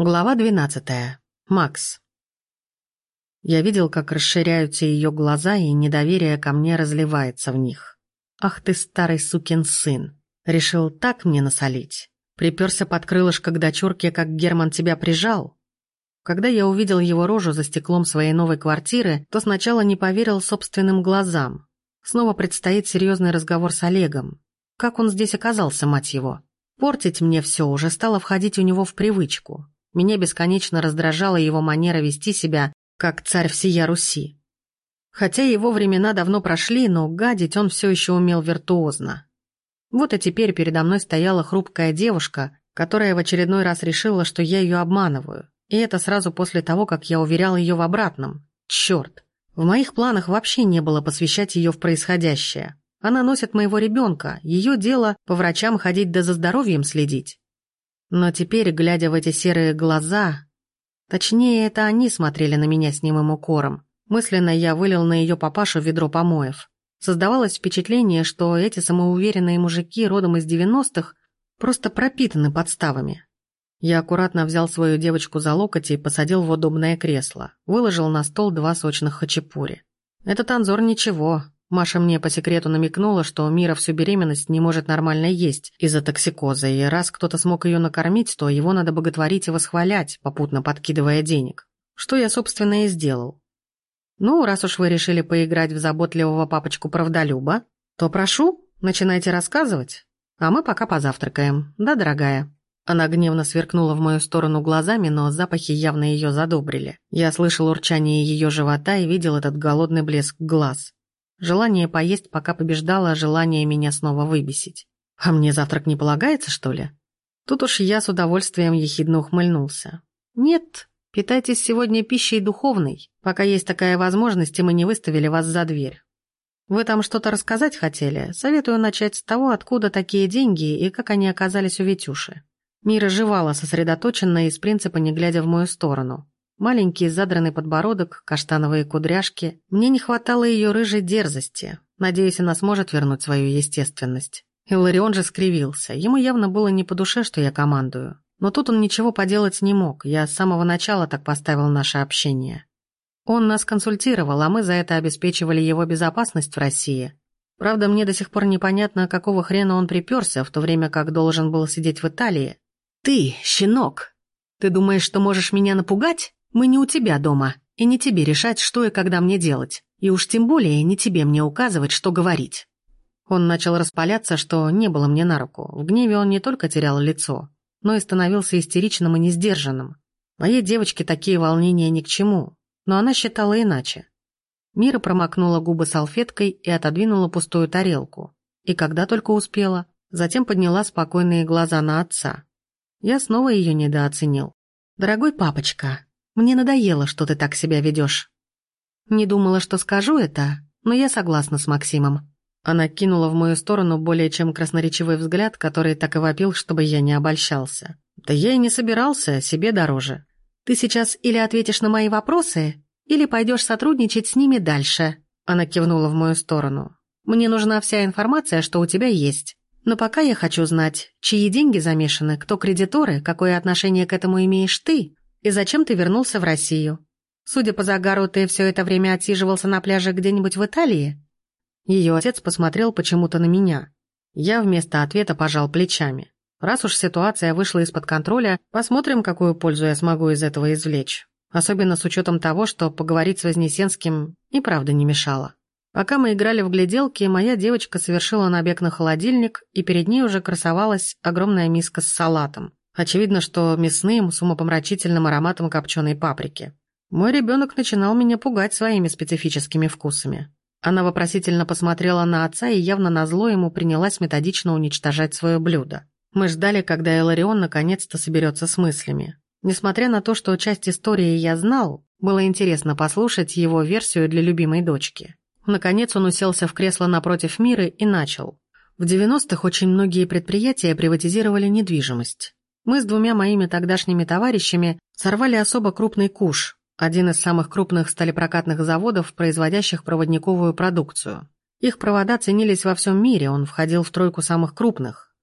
Глава 12. Макс. Я видел, как расширяются ее глаза, и недоверие ко мне разливается в них. «Ах ты, старый сукин сын! Решил так мне насолить? Приперся под крылышко к дочурке, как Герман тебя прижал?» Когда я увидел его рожу за стеклом своей новой квартиры, то сначала не поверил собственным глазам. Снова предстоит серьезный разговор с Олегом. Как он здесь оказался, мать его? Портить мне все уже стало входить у него в привычку. Меня бесконечно раздражала его манера вести себя, как царь всея Руси. Хотя его времена давно прошли, но гадить он все еще умел виртуозно. Вот и теперь передо мной стояла хрупкая девушка, которая в очередной раз решила, что я ее обманываю. И это сразу после того, как я уверял ее в обратном. Черт. В моих планах вообще не было посвящать ее в происходящее. Она носит моего ребенка, ее дело по врачам ходить да за здоровьем следить. Но теперь, глядя в эти серые глаза... Точнее, это они смотрели на меня с немым укором. Мысленно я вылил на ее папашу ведро помоев. Создавалось впечатление, что эти самоуверенные мужики родом из девяностых просто пропитаны подставами. Я аккуратно взял свою девочку за локоть и посадил в удобное кресло. Выложил на стол два сочных хачапури. Этот анзор ничего, Маша мне по секрету намекнула, что Мира всю беременность не может нормально есть из-за токсикоза, и раз кто-то смог ее накормить, то его надо боготворить и восхвалять, попутно подкидывая денег. Что я, собственно, и сделал. Ну, раз уж вы решили поиграть в заботливого папочку-правдолюба, то прошу, начинайте рассказывать, а мы пока позавтракаем. Да, дорогая?» Она гневно сверкнула в мою сторону глазами, но запахи явно ее задобрили. Я слышал урчание ее живота и видел этот голодный блеск глаз. Желание поесть пока побеждало желание меня снова выбесить. А мне завтрак не полагается, что ли? Тут уж я с удовольствием ехидно ухмыльнулся. Нет, питайтесь сегодня пищей духовной, пока есть такая возможность, и мы не выставили вас за дверь. Вы там что-то рассказать хотели? Советую начать с того, откуда такие деньги и как они оказались у Витюши. Мира жевала сосредоточенно и с принципа не глядя в мою сторону. Маленький задранный подбородок, каштановые кудряшки. Мне не хватало ее рыжей дерзости. Надеюсь, она сможет вернуть свою естественность. Иларион же скривился. Ему явно было не по душе, что я командую. Но тут он ничего поделать не мог. Я с самого начала так поставил наше общение. Он нас консультировал, а мы за это обеспечивали его безопасность в России. Правда, мне до сих пор непонятно, какого хрена он приперся, в то время как должен был сидеть в Италии. «Ты, щенок, ты думаешь, что можешь меня напугать?» Мы не у тебя дома, и не тебе решать, что и когда мне делать. И уж тем более не тебе мне указывать, что говорить». Он начал распаляться, что не было мне на руку. В гневе он не только терял лицо, но и становился истеричным и несдержанным. Моей девочке такие волнения ни к чему, но она считала иначе. Мира промокнула губы салфеткой и отодвинула пустую тарелку. И когда только успела, затем подняла спокойные глаза на отца. Я снова ее недооценил. «Дорогой папочка, мне надоело, что ты так себя ведешь. Не думала, что скажу это, но я согласна с Максимом. Она кинула в мою сторону более чем красноречивый взгляд, который так и вопил, чтобы я не обольщался. Да я и не собирался, себе дороже. Ты сейчас или ответишь на мои вопросы, или пойдешь сотрудничать с ними дальше. Она кивнула в мою сторону. Мне нужна вся информация, что у тебя есть. Но пока я хочу знать, чьи деньги замешаны, кто кредиторы, какое отношение к этому имеешь ты, и зачем ты вернулся в Россию? Судя по загару, ты все это время отсиживался на пляже где-нибудь в Италии?» Ее отец посмотрел почему-то на меня. Я вместо ответа пожал плечами. Раз уж ситуация вышла из-под контроля, посмотрим, какую пользу я смогу из этого извлечь. Особенно с учетом того, что поговорить с Вознесенским и правда не мешало. Пока мы играли в гляделки, моя девочка совершила набег на холодильник, и перед ней уже красовалась огромная миска с салатом. Очевидно, что мясным, с умопомрачительным ароматом копченой паприки. Мой ребенок начинал меня пугать своими специфическими вкусами. Она вопросительно посмотрела на отца и явно назло ему принялась методично уничтожать свое блюдо. Мы ждали, когда Эларион наконец-то соберется с мыслями. Несмотря на то, что часть истории я знал, было интересно послушать его версию для любимой дочки. Наконец он уселся в кресло напротив Миры и начал. В 90-х очень многие предприятия приватизировали недвижимость. Мы с двумя моими тогдашними товарищами сорвали особо крупный куш, один из самых крупных сталепрокатных заводов, производящих проводниковую продукцию. Их провода ценились во всем мире, он входил в тройку самых крупных.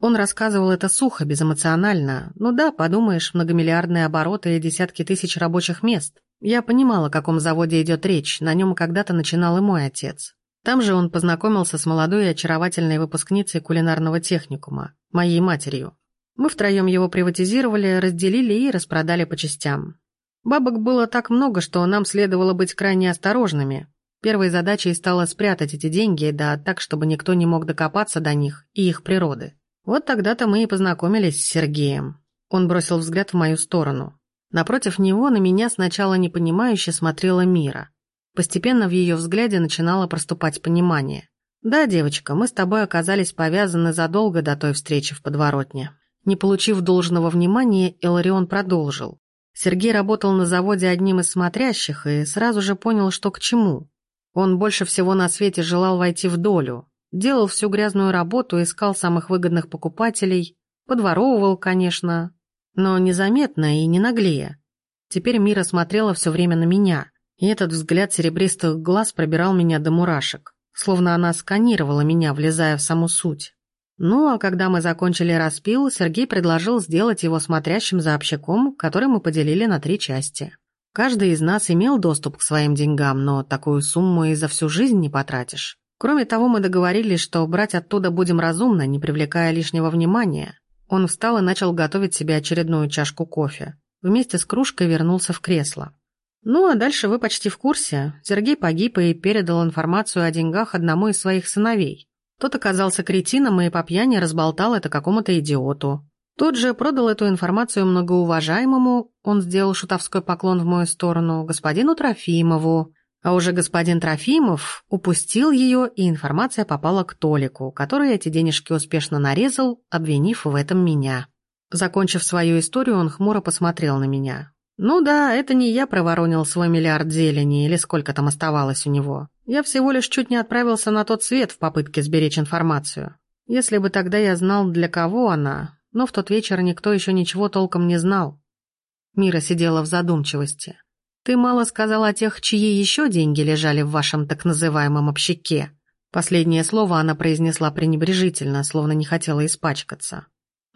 Он рассказывал это сухо, безэмоционально. Ну да, подумаешь, многомиллиардные обороты и десятки тысяч рабочих мест. Я понимала, о каком заводе идет речь, на нем когда-то начинал и мой отец. Там же он познакомился с молодой и очаровательной выпускницей кулинарного техникума, моей матерью. Мы втроем его приватизировали, разделили и распродали по частям. Бабок было так много, что нам следовало быть крайне осторожными. Первой задачей стало спрятать эти деньги, да так, чтобы никто не мог докопаться до них и их природы. Вот тогда-то мы и познакомились с Сергеем. Он бросил взгляд в мою сторону. Напротив него на меня сначала непонимающе смотрела Мира. Постепенно в ее взгляде начинало проступать понимание. «Да, девочка, мы с тобой оказались повязаны задолго до той встречи в подворотне». Не получив должного внимания, Эларион продолжил. Сергей работал на заводе одним из смотрящих и сразу же понял, что к чему. Он больше всего на свете желал войти в долю, делал всю грязную работу, искал самых выгодных покупателей, подворовывал, конечно, но незаметно и не наглее. Теперь Мира смотрела все время на меня, и этот взгляд серебристых глаз пробирал меня до мурашек, словно она сканировала меня, влезая в саму суть. Ну, а когда мы закончили распил, Сергей предложил сделать его смотрящим за общаком, который мы поделили на три части. Каждый из нас имел доступ к своим деньгам, но такую сумму и за всю жизнь не потратишь. Кроме того, мы договорились, что брать оттуда будем разумно, не привлекая лишнего внимания. Он встал и начал готовить себе очередную чашку кофе. Вместе с кружкой вернулся в кресло. Ну, а дальше вы почти в курсе. Сергей погиб и передал информацию о деньгах одному из своих сыновей. Тот оказался кретином и по пьяни разболтал это какому-то идиоту. Тот же продал эту информацию многоуважаемому, он сделал шутовской поклон в мою сторону, господину Трофимову. А уже господин Трофимов упустил ее, и информация попала к Толику, который эти денежки успешно нарезал, обвинив в этом меня. Закончив свою историю, он хмуро посмотрел на меня. «Ну да, это не я проворонил свой миллиард зелени или сколько там оставалось у него. Я всего лишь чуть не отправился на тот свет в попытке сберечь информацию. Если бы тогда я знал, для кого она, но в тот вечер никто еще ничего толком не знал». Мира сидела в задумчивости. «Ты мало сказал о тех, чьи еще деньги лежали в вашем так называемом общаке». Последнее слово она произнесла пренебрежительно, словно не хотела испачкаться.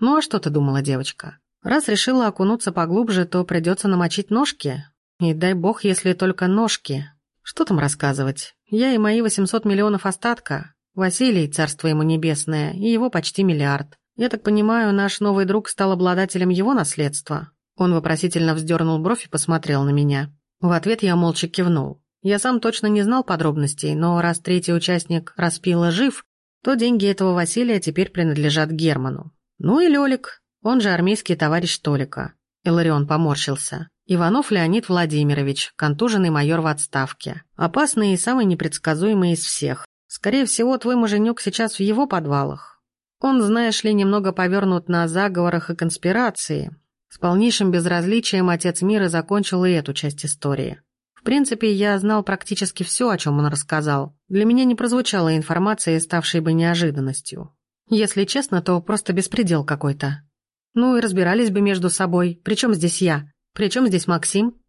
«Ну а что ты думала, девочка?» Раз решила окунуться поглубже, то придется намочить ножки. И дай бог, если только ножки. Что там рассказывать? Я и мои 800 миллионов остатка. Василий, царство ему небесное, и его почти миллиард. Я так понимаю, наш новый друг стал обладателем его наследства. Он вопросительно вздернул бровь и посмотрел на меня. В ответ я молча кивнул. Я сам точно не знал подробностей, но раз третий участник распила жив, то деньги этого Василия теперь принадлежат Герману. Ну и Лёлик, он же армейский товарищ Толика. Иларион поморщился. Иванов Леонид Владимирович, контуженный майор в отставке. Опасный и самый непредсказуемый из всех. Скорее всего, твой муженек сейчас в его подвалах. Он, знаешь ли, немного повернут на заговорах и конспирации. С полнейшим безразличием отец мира закончил и эту часть истории. В принципе, я знал практически все, о чем он рассказал. Для меня не прозвучала информация, ставшей бы неожиданностью. Если честно, то просто беспредел какой-то. Ну и разбирались бы между собой. Причем здесь я? Причем здесь Максим?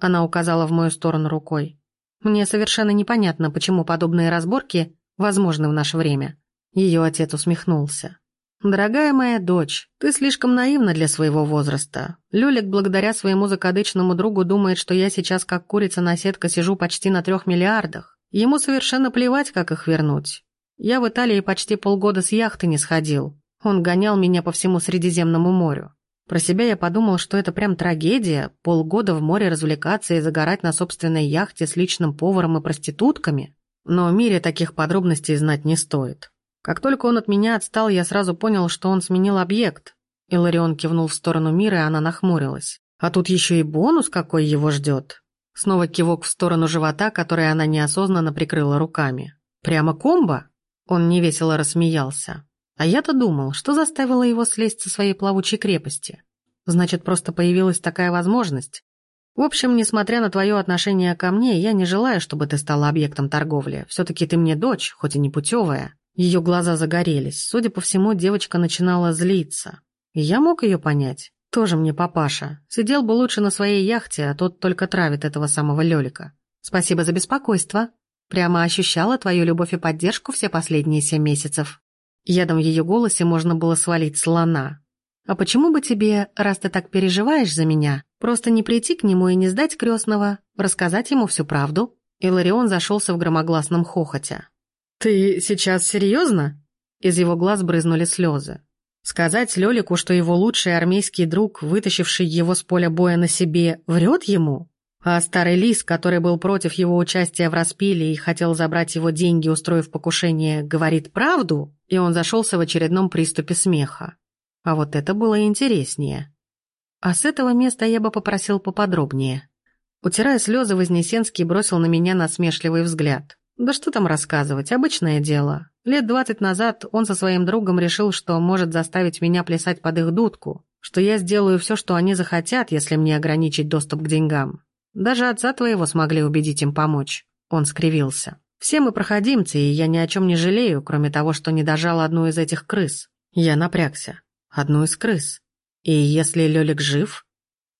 Она указала в мою сторону рукой. Мне совершенно непонятно, почему подобные разборки возможны в наше время. Ее отец усмехнулся. «Дорогая моя дочь, ты слишком наивна для своего возраста. Люлик благодаря своему закадычному другу думает, что я сейчас как курица на сетка сижу почти на трех миллиардах. Ему совершенно плевать, как их вернуть. Я в Италии почти полгода с яхты не сходил. Он гонял меня по всему Средиземному морю. Про себя я подумал, что это прям трагедия, полгода в море развлекаться и загорать на собственной яхте с личным поваром и проститутками. Но в мире таких подробностей знать не стоит. Как только он от меня отстал, я сразу понял, что он сменил объект. Иларион кивнул в сторону мира, и она нахмурилась. А тут еще и бонус какой его ждет. Снова кивок в сторону живота, который она неосознанно прикрыла руками. Прямо комбо? Он невесело рассмеялся. А я-то думал, что заставило его слезть со своей плавучей крепости. Значит, просто появилась такая возможность. В общем, несмотря на твое отношение ко мне, я не желаю, чтобы ты стала объектом торговли. Все-таки ты мне дочь, хоть и не путевая. Ее глаза загорелись. Судя по всему, девочка начинала злиться. Я мог ее понять. Тоже мне папаша. Сидел бы лучше на своей яхте, а тот только травит этого самого Лелика. Спасибо за беспокойство. Прямо ощущала твою любовь и поддержку все последние семь месяцев. Ядом в ее голосе можно было свалить слона. «А почему бы тебе, раз ты так переживаешь за меня, просто не прийти к нему и не сдать крестного, рассказать ему всю правду?» Иларион зашелся в громогласном хохоте. «Ты сейчас серьезно?» Из его глаз брызнули слезы. Сказать Лёлику, что его лучший армейский друг, вытащивший его с поля боя на себе, врет ему? А старый лис, который был против его участия в распиле и хотел забрать его деньги, устроив покушение, говорит правду? И он зашелся в очередном приступе смеха. А вот это было интереснее. А с этого места я бы попросил поподробнее. Утирая слезы, Вознесенский бросил на меня насмешливый взгляд. Да что там рассказывать, обычное дело. Лет двадцать назад он со своим другом решил, что может заставить меня плясать под их дудку, что я сделаю все, что они захотят, если мне ограничить доступ к деньгам. Даже отца твоего смогли убедить им помочь. Он скривился. Все мы проходимцы, и я ни о чем не жалею, кроме того, что не дожал одну из этих крыс. Я напрягся. Одну из крыс. И если Лёлик жив...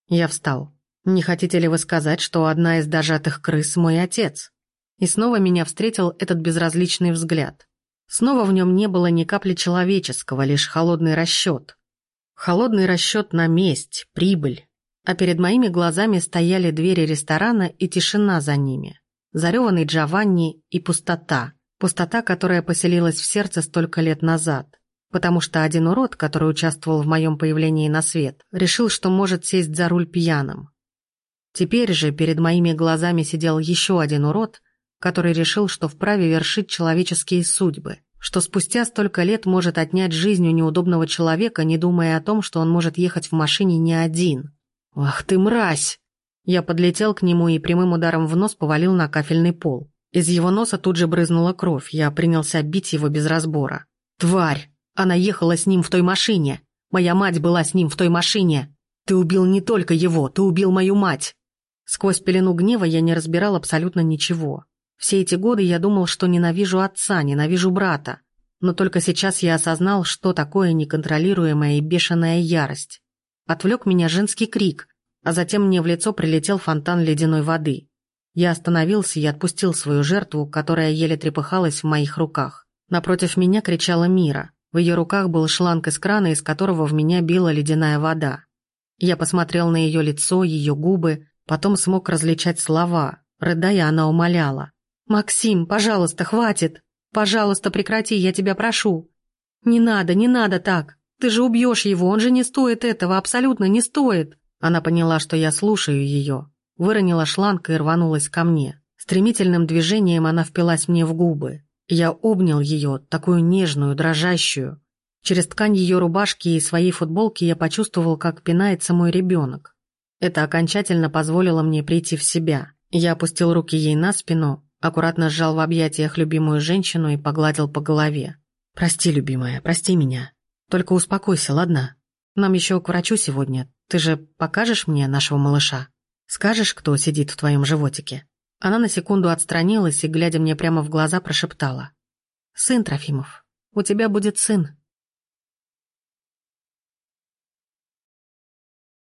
Я встал. Не хотите ли вы сказать, что одна из дожатых крыс мой отец? И снова меня встретил этот безразличный взгляд. Снова в нем не было ни капли человеческого, лишь холодный расчет. Холодный расчет на месть, прибыль. А перед моими глазами стояли двери ресторана и тишина за ними. Зареванный Джованни и пустота. Пустота, которая поселилась в сердце столько лет назад. Потому что один урод, который участвовал в моем появлении на свет, решил, что может сесть за руль пьяным. Теперь же перед моими глазами сидел еще один урод, который решил, что вправе вершить человеческие судьбы, что спустя столько лет может отнять жизнь у неудобного человека, не думая о том, что он может ехать в машине не один. «Ах ты мразь!» Я подлетел к нему и прямым ударом в нос повалил на кафельный пол. Из его носа тут же брызнула кровь, я принялся бить его без разбора. «Тварь! Она ехала с ним в той машине! Моя мать была с ним в той машине! Ты убил не только его, ты убил мою мать!» Сквозь пелену гнева я не разбирал абсолютно ничего. Все эти годы я думал, что ненавижу отца, ненавижу брата. Но только сейчас я осознал, что такое неконтролируемая и бешеная ярость. Отвлек меня женский крик, а затем мне в лицо прилетел фонтан ледяной воды. Я остановился и отпустил свою жертву, которая еле трепыхалась в моих руках. Напротив меня кричала Мира. В ее руках был шланг из крана, из которого в меня била ледяная вода. Я посмотрел на ее лицо, ее губы, потом смог различать слова. Рыдая, она умоляла. «Максим, пожалуйста, хватит! Пожалуйста, прекрати, я тебя прошу! Не надо, не надо так! Ты же убьешь его, он же не стоит этого, абсолютно не стоит!» Она поняла, что я слушаю ее, выронила шланг и рванулась ко мне. Стремительным движением она впилась мне в губы. Я обнял ее, такую нежную, дрожащую. Через ткань ее рубашки и своей футболки я почувствовал, как пинается мой ребенок. Это окончательно позволило мне прийти в себя. Я опустил руки ей на спину, Аккуратно сжал в объятиях любимую женщину и погладил по голове. «Прости, любимая, прости меня. Только успокойся, ладно? Нам еще к врачу сегодня. Ты же покажешь мне нашего малыша? Скажешь, кто сидит в твоем животике?» Она на секунду отстранилась и, глядя мне прямо в глаза, прошептала. «Сын Трофимов, у тебя будет сын».